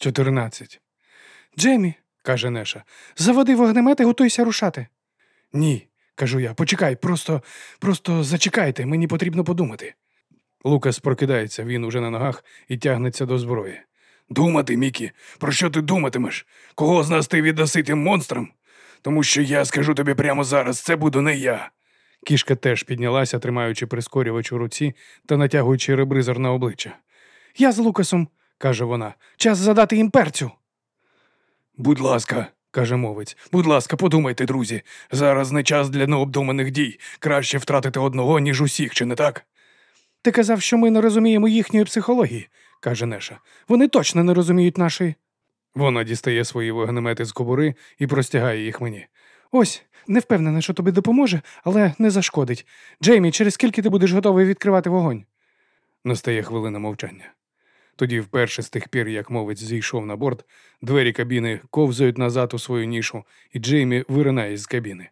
Чотирнадцять. Джеймі, каже Неша, заводи вогнемет і готуйся рушати. Ні, кажу я, почекай, просто, просто зачекайте, мені потрібно подумати. Лукас прокидається, він уже на ногах і тягнеться до зброї. Думати, Мікі, про що ти думатимеш? Кого з нас ти віддаси тим монстрам? Тому що я скажу тобі прямо зараз, це буду не я. Кішка теж піднялася, тримаючи прискорювач у руці та натягуючи ребризор на обличчя. Я з Лукасом, каже вона, час задати їм перцю. Будь ласка, каже мовець, будь ласка, подумайте, друзі. Зараз не час для необдуманих дій. Краще втратити одного, ніж усіх, чи не так? Ти казав, що ми не розуміємо їхньої психології, каже Неша. Вони точно не розуміють нашої. Вона дістає свої вогнемети з кобури і простягає їх мені. Ось, не впевнена, що тобі допоможе, але не зашкодить. Джеймі, через скільки ти будеш готовий відкривати вогонь? Настає хвилина мовчання. Тоді, вперше з тих пір, як мовець зійшов на борт, двері кабіни ковзають назад у свою нішу, і Джеймі виринає з кабіни.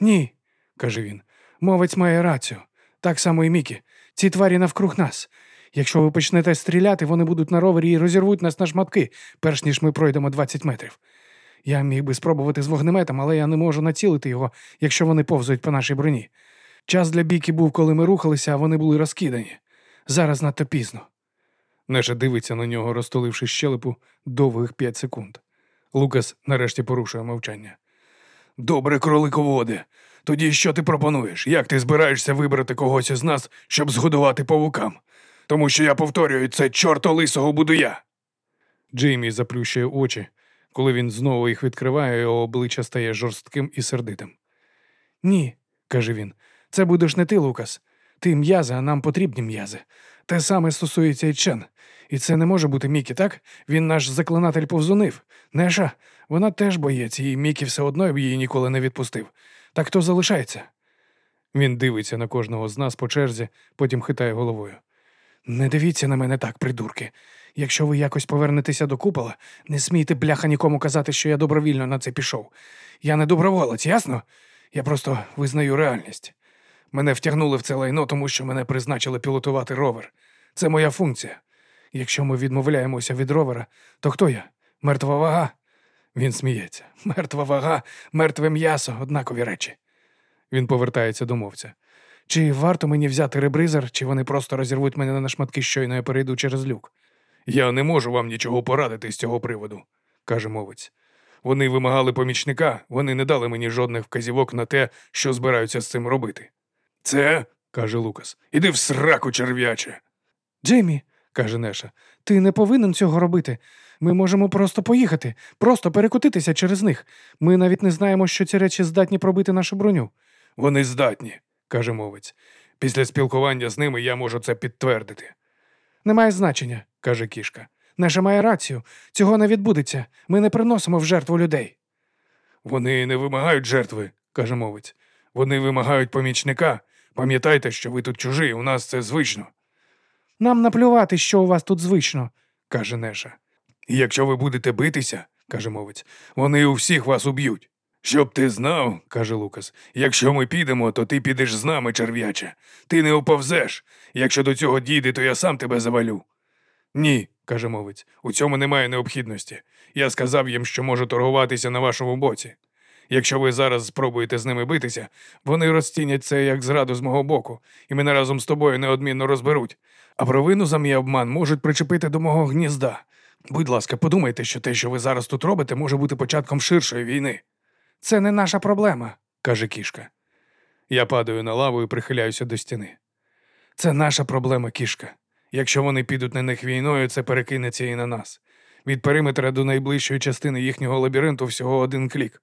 Ні, каже він, мовець має рацію. Так само і Мікі. Ці тварі навкруг нас. Якщо ви почнете стріляти, вони будуть на ровері і розірвуть нас на шматки, перш ніж ми пройдемо 20 метрів. Я міг би спробувати з вогнеметом, але я не можу націлити його, якщо вони повзають по нашій броні. Час для бійки був, коли ми рухалися, а вони були розкидані. Зараз надто пізно. Неша дивиться на нього, розтуливши щелепу довгих п'ять секунд. Лукас нарешті порушує мовчання. Добре, кролиководе. Тоді що ти пропонуєш? Як ти збираєшся вибрати когось із нас, щоб згодувати павукам? Тому що я повторюю, це чорто лисого буду я. Джеймі заплющує очі. Коли він знову їх відкриває, його обличчя стає жорстким і сердитим. Ні, каже він, це будеш не ти, Лукас. Ти м'язи, а нам потрібні м'язи. Те саме стосується і Чен. І це не може бути Мікі, так? Він наш заклинатель повзунив. Неша, вона теж боєць, і Мікі все одно б її ніколи не відпустив. Так хто залишається? Він дивиться на кожного з нас по черзі, потім хитає головою. Не дивіться на мене так, придурки. Якщо ви якось повернетеся до купола, не смійте бляха нікому казати, що я добровільно на це пішов. Я не доброволець, ясно? Я просто визнаю реальність. Мене втягнули в це лайно, тому що мене призначили пілотувати ровер. Це моя функція. Якщо ми відмовляємося від ровера, то хто я? Мертва вага? Він сміється. Мертва вага, мертве м'ясо, однакові речі. Він повертається до мовця. Чи варто мені взяти ребризер, чи вони просто розірвуть мене на шматки, щойно я перейду через люк? Я не можу вам нічого порадити з цього приводу, каже мовець. Вони вимагали помічника, вони не дали мені жодних вказівок на те, що збираються з цим робити. Це, каже Лукас, іди в сраку, черв'яче. Джеймі, каже Неша, ти не повинен цього робити. Ми можемо просто поїхати, просто перекотитися через них. Ми навіть не знаємо, що ці речі здатні пробити нашу броню. Вони здатні, каже мовець. Після спілкування з ними я можу це підтвердити. Немає значення, каже кішка. Неша має рацію. Цього не відбудеться. Ми не приносимо в жертву людей. Вони не вимагають жертви, каже мовець. Вони вимагають помічника. Пам'ятайте, що ви тут чужі, у нас це звично. Нам наплювати, що у вас тут звично, каже Неша. Якщо ви будете битися, каже мовець, вони у всіх вас уб'ють. Щоб ти знав, каже Лукас, якщо ми підемо, то ти підеш з нами, черв'яче. Ти не оповзеш. Якщо до цього дійде, то я сам тебе завалю. Ні, каже мовець, у цьому немає необхідності. Я сказав їм, що можу торгуватися на вашому боці. Якщо ви зараз спробуєте з ними битися, вони розцінять це як зраду з мого боку, і мене разом з тобою неодмінно розберуть. А провину за мій обман можуть причепити до мого гнізда. Будь ласка, подумайте, що те, що ви зараз тут робите, може бути початком ширшої війни. Це не наша проблема, каже кішка. Я падаю на лаву і прихиляюся до стіни. Це наша проблема, кішка. Якщо вони підуть на них війною, це перекинеться і на нас. Від периметра до найближчої частини їхнього лабіринту всього один клік.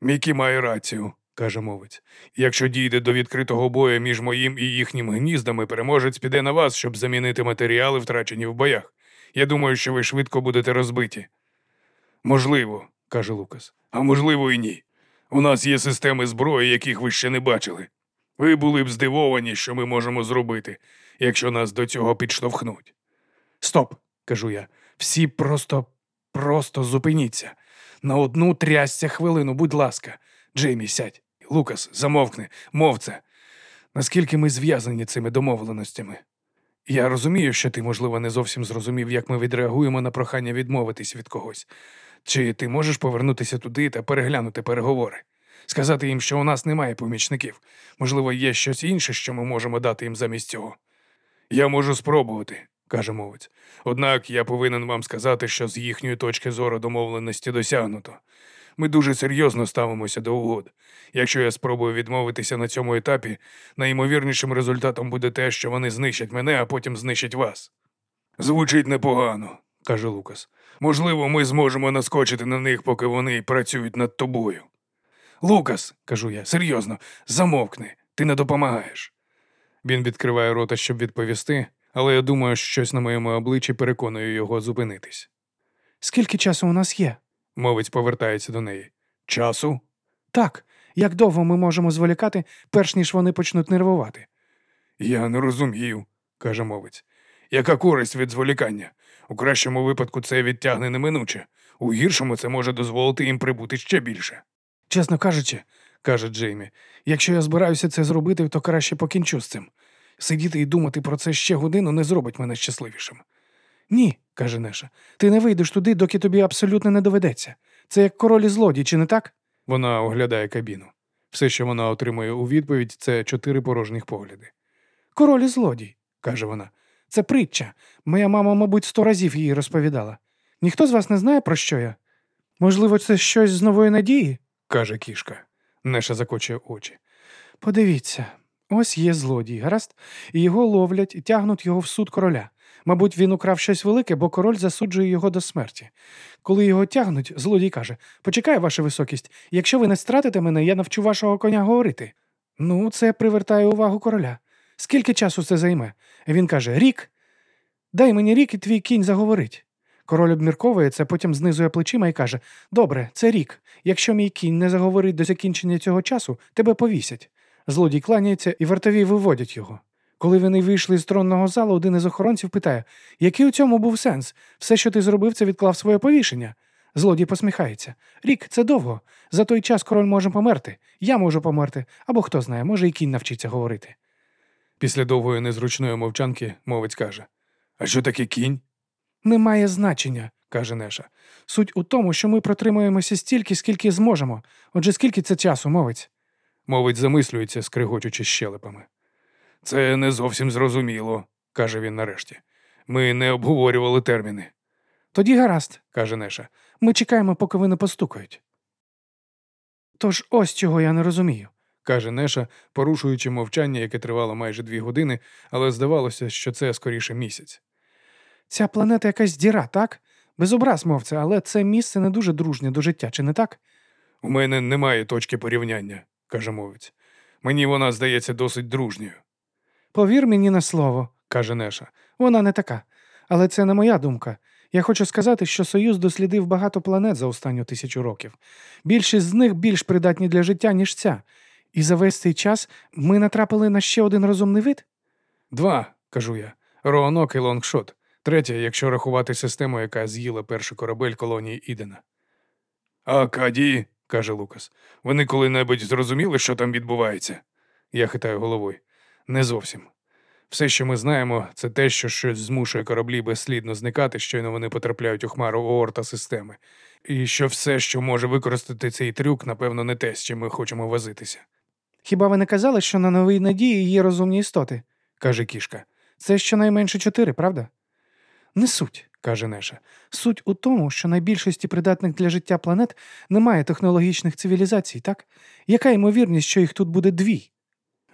Мікі має рацію, каже мовець. Якщо дійде до відкритого бою між моїм і їхнім гніздами, переможець піде на вас, щоб замінити матеріали, втрачені в боях. Я думаю, що ви швидко будете розбиті. Можливо, каже Лукас, а можливо, і ні. У нас є системи зброї, яких ви ще не бачили. Ви були б здивовані, що ми можемо зробити, якщо нас до цього підштовхнуть. Стоп, кажу я. Всі просто, просто зупиніться. На одну трясця хвилину, будь ласка. Джеймі, сядь. Лукас, замовкни, мов це. Наскільки ми зв'язані цими домовленостями? Я розумію, що ти, можливо, не зовсім зрозумів, як ми відреагуємо на прохання відмовитись від когось. Чи ти можеш повернутися туди та переглянути переговори? Сказати їм, що у нас немає помічників. Можливо, є щось інше, що ми можемо дати їм замість цього. Я можу спробувати, каже мовець. Однак я повинен вам сказати, що з їхньої точки зору домовленості досягнуто. Ми дуже серйозно ставимося до угод. Якщо я спробую відмовитися на цьому етапі, найімовірнішим результатом буде те, що вони знищать мене, а потім знищать вас. Звучить непогано, каже Лукас. Можливо, ми зможемо наскочити на них, поки вони працюють над тобою. Лукас, кажу я, серйозно, замовкни, ти не допомагаєш. Він відкриває рота, щоб відповісти, але я думаю, що щось на моєму обличчі переконує його зупинитись. Скільки часу у нас є? Мовець повертається до неї. Часу? Так. Як довго ми можемо зволікати, перш ніж вони почнуть нервувати? Я не розумію, каже мовець. Яка користь від зволікання? У кращому випадку це відтягне неминуче, у гіршому це може дозволити їм прибути ще більше. Чесно кажучи, каже Джеймі, якщо я збираюся це зробити, то краще покінчу з цим. Сидіти і думати про це ще годину не зробить мене щасливішим. Ні, каже Неша, ти не вийдеш туди, доки тобі абсолютно не доведеться. Це як король і злодій, чи не так? Вона оглядає кабіну. Все, що вона отримує у відповідь, це чотири порожніх погляди. Король і злодій, каже вона. Це притча. Моя мама, мабуть, сто разів її розповідала. Ніхто з вас не знає, про що я? Можливо, це щось з нової надії? каже кішка. Неша закочує очі. Подивіться, ось є злодій, гаразд, і його ловлять і тягнуть його в суд короля. Мабуть, він украв щось велике, бо король засуджує його до смерті. Коли його тягнуть, злодій каже Почекай, ваша високість, якщо ви не стратите мене, я навчу вашого коня говорити. Ну, це привертає увагу короля. Скільки часу це займе? Він каже Рік. Дай мені рік, і твій кінь заговорить. Король обмірковує це, потім знизує плечима і каже Добре, це рік. Якщо мій кінь не заговорить до закінчення цього часу, тебе повісять. Злодій кланяється і вартові виводять його. Коли вони вийшли з тронного залу, один із охоронців питає, який у цьому був сенс? Все, що ти зробив, це відклав своє повішення. Злодій посміхається. Рік, це довго. За той час король може померти. Я можу померти, або хто знає, може і кінь навчиться говорити. Після довгої незручної мовчанки мовець каже А що таке кінь? Немає значення, каже Неша. Суть у тому, що ми протримуємося стільки, скільки зможемо. Отже, скільки це часу, мовець? Мовець замислюється, скригочучи щелепами. Це не зовсім зрозуміло, каже він нарешті. Ми не обговорювали терміни. Тоді гаразд, каже Неша. Ми чекаємо, поки вони постукають. Тож ось чого я не розумію, каже Неша, порушуючи мовчання, яке тривало майже дві години, але здавалося, що це скоріше місяць. Ця планета якась діра, так? Без образ, мовця, але це місце не дуже дружнє до життя, чи не так? У мене немає точки порівняння, каже мовець. Мені вона здається досить дружньою. Повір мені на слово, каже Неша. Вона не така. Але це не моя думка. Я хочу сказати, що Союз дослідив багато планет за останню тисячу років. Більшість з них більш придатні для життя, ніж ця. І за весь цей час ми натрапили на ще один розумний вид? Два, кажу я. Роанок і Лонгшот. Третє, якщо рахувати систему, яка з'їла перший корабель колонії Ідена. А Кеді, каже Лукас, вони коли-небудь зрозуміли, що там відбувається? Я хитаю головою. Не зовсім. Все, що ми знаємо, це те, що щось змушує кораблі безслідно зникати, щойно вони потрапляють у хмару Оорта системи, і що все, що може використати цей трюк, напевно, не те, з чим ми хочемо возитися. Хіба ви не казали, що на новій надії є розумні істоти? каже кішка. Це щонайменше чотири, правда? Не суть, каже Неша. Суть у тому, що на більшості придатних для життя планет немає технологічних цивілізацій, так? Яка ймовірність, що їх тут буде дві?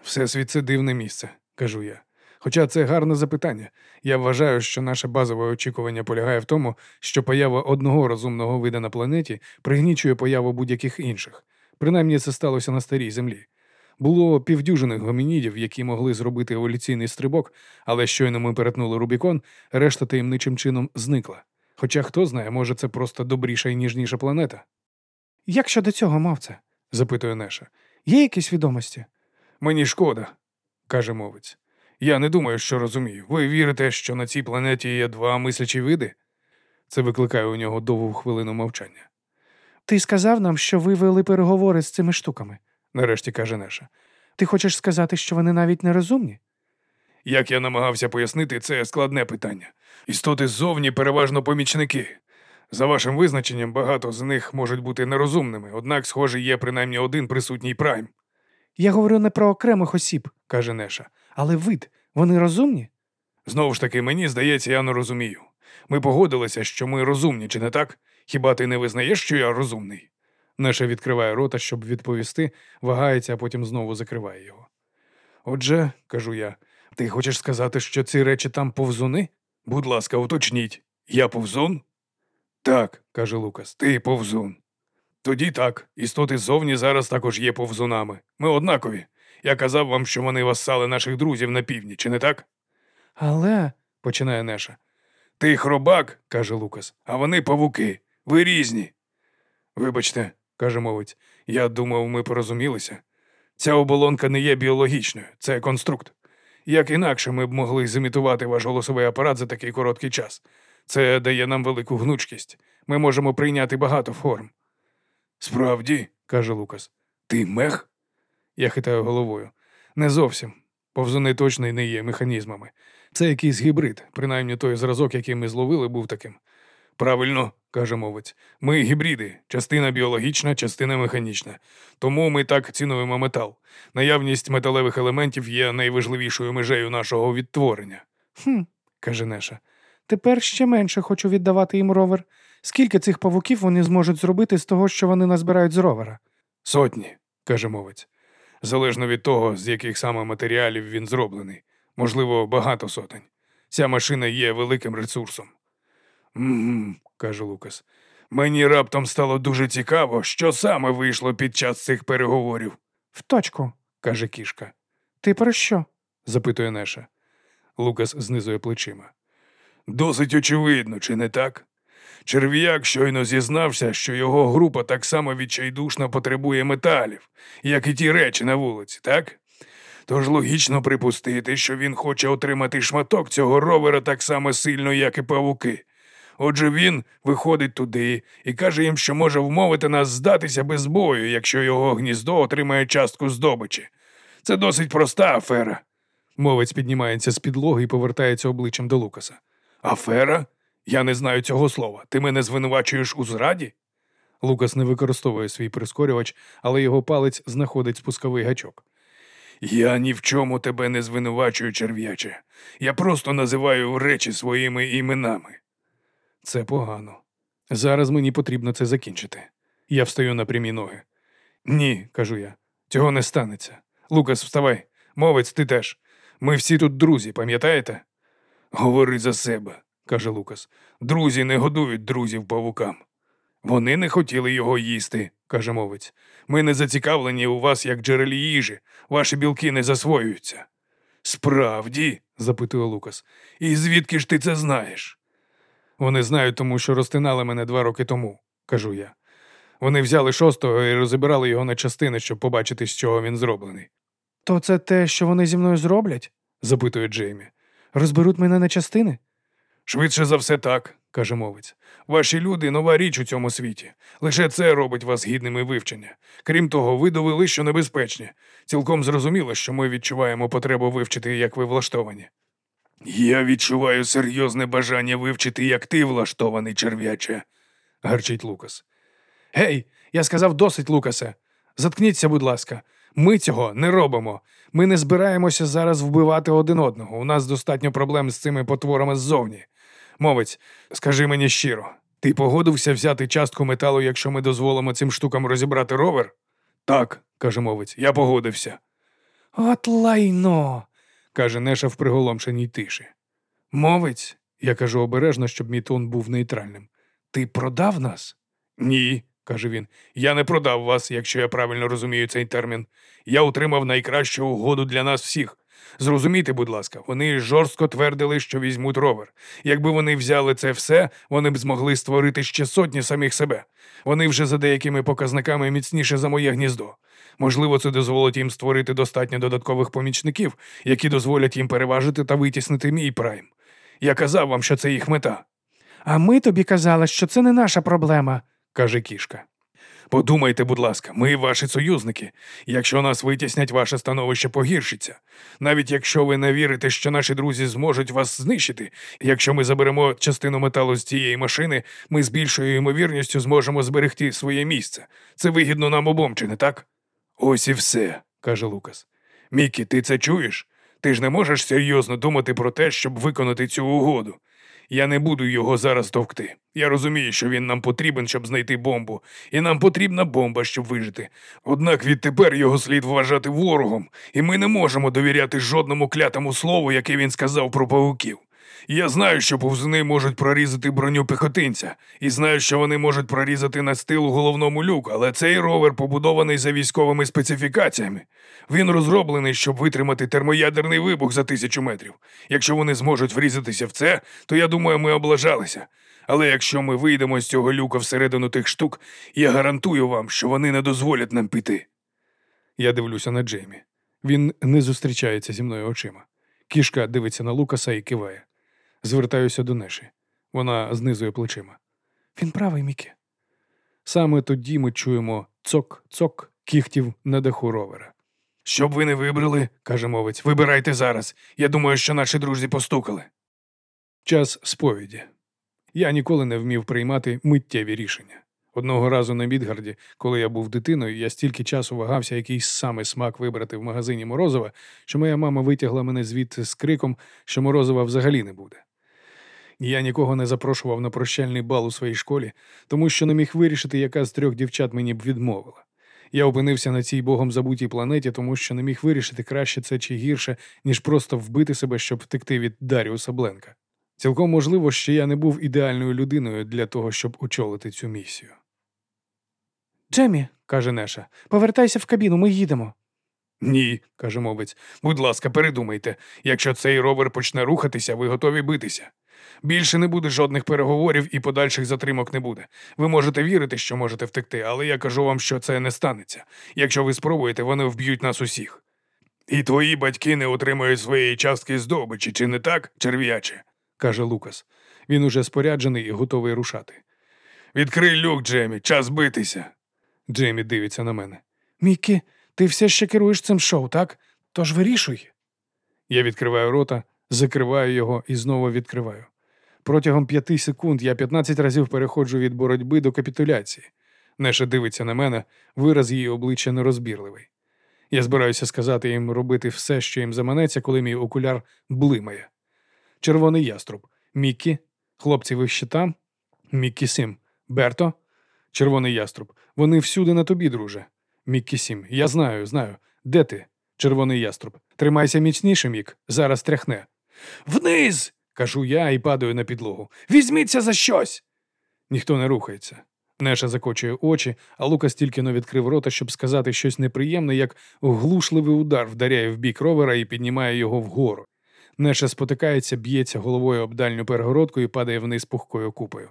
Всесвіт це дивне місце, кажу я. Хоча це гарне запитання. Я вважаю, що наше базове очікування полягає в тому, що поява одного розумного вида на планеті пригнічує появу будь-яких інших. Принаймні це сталося на старій землі. Було півдюжини гомінідів, які могли зробити еволюційний стрибок, але щойно ми перетнули Рубікон, решта таємничим чином зникла. Хоча хто знає, може, це просто добріша і ніжніша планета. Як щодо цього, мовце? запитує Неша. Є якісь відомості? Мені шкода, каже мовець. Я не думаю, що розумію. Ви вірите, що на цій планеті є два мислячі види? Це викликає у нього довгу хвилину мовчання. Ти сказав нам, що ви вели переговори з цими штуками, нарешті каже Неша. Ти хочеш сказати, що вони навіть не розумні? Як я намагався пояснити, це складне питання. Істоти ззовні переважно помічники. За вашим визначенням, багато з них можуть бути нерозумними, однак, схоже, є принаймні один присутній прайм. Я говорю не про окремих осіб, каже Неша, але вид, вони розумні? Знову ж таки, мені здається, я не розумію. Ми погодилися, що ми розумні, чи не так? Хіба ти не визнаєш, що я розумний? Неша відкриває рота, щоб відповісти, вагається, а потім знову закриває його. Отже, кажу я, ти хочеш сказати, що ці речі там повзуни? Будь ласка, уточніть, я повзун? Так, каже Лукас, ти повзун. Тоді так, істоти ззовні зараз також є повзунами. Ми однакові. Я казав вам, що вони вассали наших друзів на півдні, чи не так? Але, починає Неша. Ти хробак, каже Лукас, а вони павуки. Ви різні. Вибачте, каже мовець, я думав, ми порозумілися. Ця оболонка не є біологічною, це конструкт. Як інакше ми б могли зімітувати ваш голосовий апарат за такий короткий час. Це дає нам велику гнучкість. Ми можемо прийняти багато форм. Справді, каже Лукас, ти мех? Я хитаю головою. Не зовсім. Повзуни точно й не є механізмами. Це якийсь гібрид, принаймні той зразок, який ми зловили, був таким. Правильно, каже мовець, ми гібриди, частина біологічна, частина механічна. Тому ми так цінуємо метал. Наявність металевих елементів є найважливішою межею нашого відтворення. Хм, каже Неша. Тепер ще менше хочу віддавати їм ровер. Скільки цих павуків вони зможуть зробити з того, що вони назбирають з ровера? Сотні, каже мовець. Залежно від того, з яких саме матеріалів він зроблений. Можливо, багато сотень. Ця машина є великим ресурсом. Каже Лукас. Мені раптом стало дуже цікаво, що саме вийшло під час цих переговорів. В точку, каже кішка. Ти про що? запитує Неша. Лукас знизує плечима. Досить очевидно, чи не так? Черв'як щойно зізнався, що його група так само відчайдушно потребує металів, як і ті речі на вулиці, так? Тож логічно припустити, що він хоче отримати шматок цього ровера так само сильно, як і павуки. Отже, він виходить туди і каже їм, що може вмовити нас здатися без бою, якщо його гніздо отримає частку здобичі. Це досить проста афера. Мовець піднімається з підлоги і повертається обличчям до Лукаса. Афера? Я не знаю цього слова. Ти мене звинувачуєш у зраді? Лукас не використовує свій прискорювач, але його палець знаходить спусковий гачок. Я ні в чому тебе не звинувачую, черв'яче. Я просто називаю речі своїми іменами. Це погано. Зараз мені потрібно це закінчити. Я встаю на прямі ноги. Ні, кажу я, цього не станеться. Лукас, вставай, мовець, ти теж. Ми всі тут друзі, пам'ятаєте? Говори за себе, каже Лукас. Друзі не годують друзів павукам. Вони не хотіли його їсти, каже мовець. Ми не зацікавлені у вас як джерелі їжі, ваші білки не засвоюються. Справді, запитує Лукас, і звідки ж ти це знаєш? Вони знають, тому що розтинали мене два роки тому, кажу я. Вони взяли шостого і розібрали його на частини, щоб побачити, з чого він зроблений. То це те, що вони зі мною зроблять? запитує Джеймі. Розберуть мене на частини? Швидше за все так, каже мовець. Ваші люди нова річ у цьому світі. Лише це робить вас гідними вивчення. Крім того, ви довели, що небезпечні. Цілком зрозуміло, що ми відчуваємо потребу вивчити, як ви влаштовані. Я відчуваю серйозне бажання вивчити, як ти влаштований, черв'яче, гарчить Лукас. Гей, я сказав досить, Лукасе. Заткніться, будь ласка. Ми цього не робимо. Ми не збираємося зараз вбивати один одного. У нас достатньо проблем з цими потворами ззовні. Мовець, скажи мені щиро, ти погодився взяти частку металу, якщо ми дозволимо цим штукам розібрати ровер? Так, каже мовець, я погодився. От лайно, каже Неша в приголомшеній тиші. Мовець, я кажу обережно, щоб мій тон був нейтральним. Ти продав нас? Ні, каже він. Я не продав вас, якщо я правильно розумію цей термін. Я отримав найкращу угоду для нас всіх. Зрозумійте, будь ласка, вони жорстко твердили, що візьмуть ровер. Якби вони взяли це все, вони б змогли створити ще сотні самих себе. Вони вже за деякими показниками міцніше за моє гніздо. Можливо, це дозволить їм створити достатньо додаткових помічників, які дозволять їм переважити та витіснити мій прайм. Я казав вам, що це їх мета. А ми тобі казали, що це не наша проблема, каже кішка. Подумайте, будь ласка, ми ваші союзники. Якщо нас витіснять, ваше становище погіршиться. Навіть якщо ви не вірите, що наші друзі зможуть вас знищити, якщо ми заберемо частину металу з цієї машини, ми з більшою ймовірністю зможемо зберегти своє місце. Це вигідно нам обом, чи не так? Ось і все, каже Лукас. Мікі, ти це чуєш? Ти ж не можеш серйозно думати про те, щоб виконати цю угоду. Я не буду його зараз товкти. Я розумію, що він нам потрібен, щоб знайти бомбу, і нам потрібна бомба, щоб вижити. Однак відтепер його слід вважати ворогом, і ми не можемо довіряти жодному клятому слову, яке він сказав про павуків. Я знаю, що повзуни можуть прорізати броню піхотинця, і знаю, що вони можуть прорізати настил у головному люку, але цей ровер побудований за військовими специфікаціями. Він розроблений, щоб витримати термоядерний вибух за тисячу метрів. Якщо вони зможуть врізатися в це, то я думаю, ми облажалися. Але якщо ми вийдемо з цього люка всередину тих штук, я гарантую вам, що вони не дозволять нам піти. Я дивлюся на Джеймі. Він не зустрічається зі мною очима. Кішка дивиться на Лукаса і киває. Звертаюся до Неші. Вона знизує плечима. Він правий, Мікі. Саме тоді ми чуємо цок-цок кіхтів на даху ровера. Що б ви не вибрали, каже мовець, вибирайте зараз. Я думаю, що наші друзі постукали. Час сповіді. Я ніколи не вмів приймати миттєві рішення. Одного разу на Мідгарді, коли я був дитиною, я стільки часу вагався, який саме смак вибрати в магазині морозива, що моя мама витягла мене звідти з криком, що морозива взагалі не буде. Я нікого не запрошував на прощальний бал у своїй школі, тому що не міг вирішити, яка з трьох дівчат мені б відмовила. Я опинився на цій богом забутій планеті, тому що не міг вирішити краще це чи гірше, ніж просто вбити себе, щоб втекти від Даріуса Бленка. Цілком можливо, що я не був ідеальною людиною для того, щоб очолити цю місію. Джемі, каже Неша, повертайся в кабіну, ми їдемо. Ні, каже мовець. Будь ласка, передумайте. Якщо цей ровер почне рухатися, ви готові битися. Більше не буде жодних переговорів і подальших затримок не буде. Ви можете вірити, що можете втекти, але я кажу вам, що це не станеться. Якщо ви спробуєте, вони вб'ють нас усіх. І твої батьки не отримують своєї частки здобичі, чи не так, черв'яче? каже Лукас. Він уже споряджений і готовий рушати. Відкрий люк, Джемі, час битися. Джеймі дивиться на мене. Мікі, ти все ще керуєш цим шоу, так? Тож вирішуй. Я відкриваю рота, закриваю його і знову відкриваю. Протягом п'яти секунд я 15 разів переходжу від боротьби до капітуляції. Неша дивиться на мене, вираз її обличчя нерозбірливий. Я збираюся сказати їм робити все, що їм заманеться, коли мій окуляр блимає. Червоний яструб. Міккі, хлопці, ви ще там? Міккі Сім. Берто, червоний яструб. Вони всюди на тобі, друже. Міккі Сім. Я знаю, знаю. Де ти? Червоний яструб. Тримайся міцніше, Мік. Зараз тряхне. Вниз. кажу я і падаю на підлогу. Візьміться за щось. Ніхто не рухається. Неша закочує очі, а Лукас тільки но відкрив рота, щоб сказати щось неприємне, як глушливий удар вдаряє в бік ровера і піднімає його вгору. Неша спотикається, б'ється головою об дальню перегородку і падає вниз пухкою купою.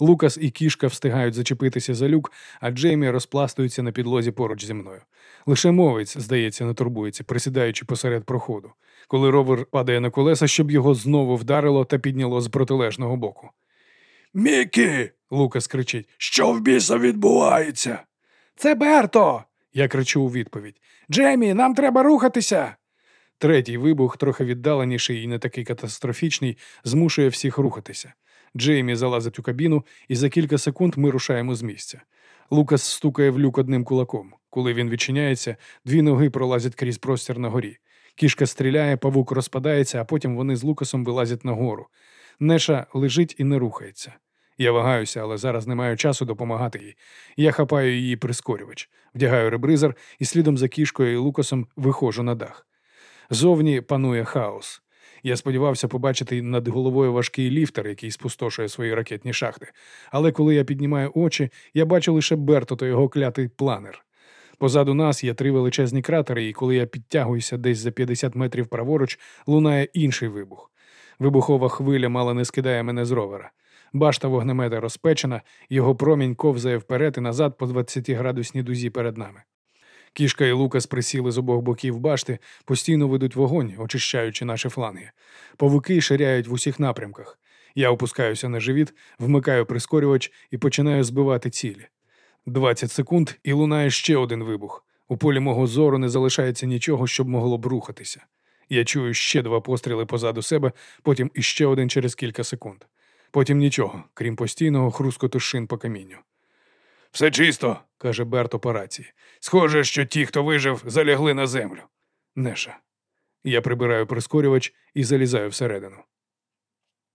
Лукас і кішка встигають зачепитися за люк, а Джеймі розпластується на підлозі поруч зі мною. Лише мовець, здається, не турбується, присідаючи посеред проходу, коли ровер падає на колеса, щоб його знову вдарило та підняло з протилежного боку. Мікі. Лукас кричить. Що в біса відбувається? Це Берто. Я кричу у відповідь. Джемі, нам треба рухатися. Третій вибух, трохи віддаленіший і не такий катастрофічний, змушує всіх рухатися. Джеймі залазить у кабіну, і за кілька секунд ми рушаємо з місця. Лукас стукає в люк одним кулаком. Коли він відчиняється, дві ноги пролазять крізь простір на горі. Кішка стріляє, павук розпадається, а потім вони з Лукасом вилазять нагору. Неша лежить і не рухається. Я вагаюся, але зараз не маю часу допомагати їй. Я хапаю її прискорювач, вдягаю ребризер і слідом за кішкою і Лукасом виходжу на дах. Зовні панує хаос. Я сподівався побачити над головою важкий ліфтер, який спустошує свої ракетні шахти. Але коли я піднімаю очі, я бачу лише Берто та його клятий планер. Позаду нас є три величезні кратери, і коли я підтягуюся десь за 50 метрів праворуч, лунає інший вибух. Вибухова хвиля мало не скидає мене з ровера. Башта вогнемета розпечена, його промінь ковзає вперед і назад по 20-градусній дузі перед нами. Кішка і Лукас присіли з обох боків башти, постійно ведуть вогонь, очищаючи наші фланги. Павуки ширяють в усіх напрямках. Я опускаюся на живіт, вмикаю прискорювач і починаю збивати цілі. 20 секунд і лунає ще один вибух. У полі мого зору не залишається нічого, щоб могло б рухатися. Я чую ще два постріли позаду себе, потім іще один через кілька секунд. Потім нічого, крім постійного хрускоту шин по камінню. Все чисто, каже Берто по рації. Схоже, що ті, хто вижив, залягли на землю. Неша. Я прибираю прискорювач і залізаю всередину.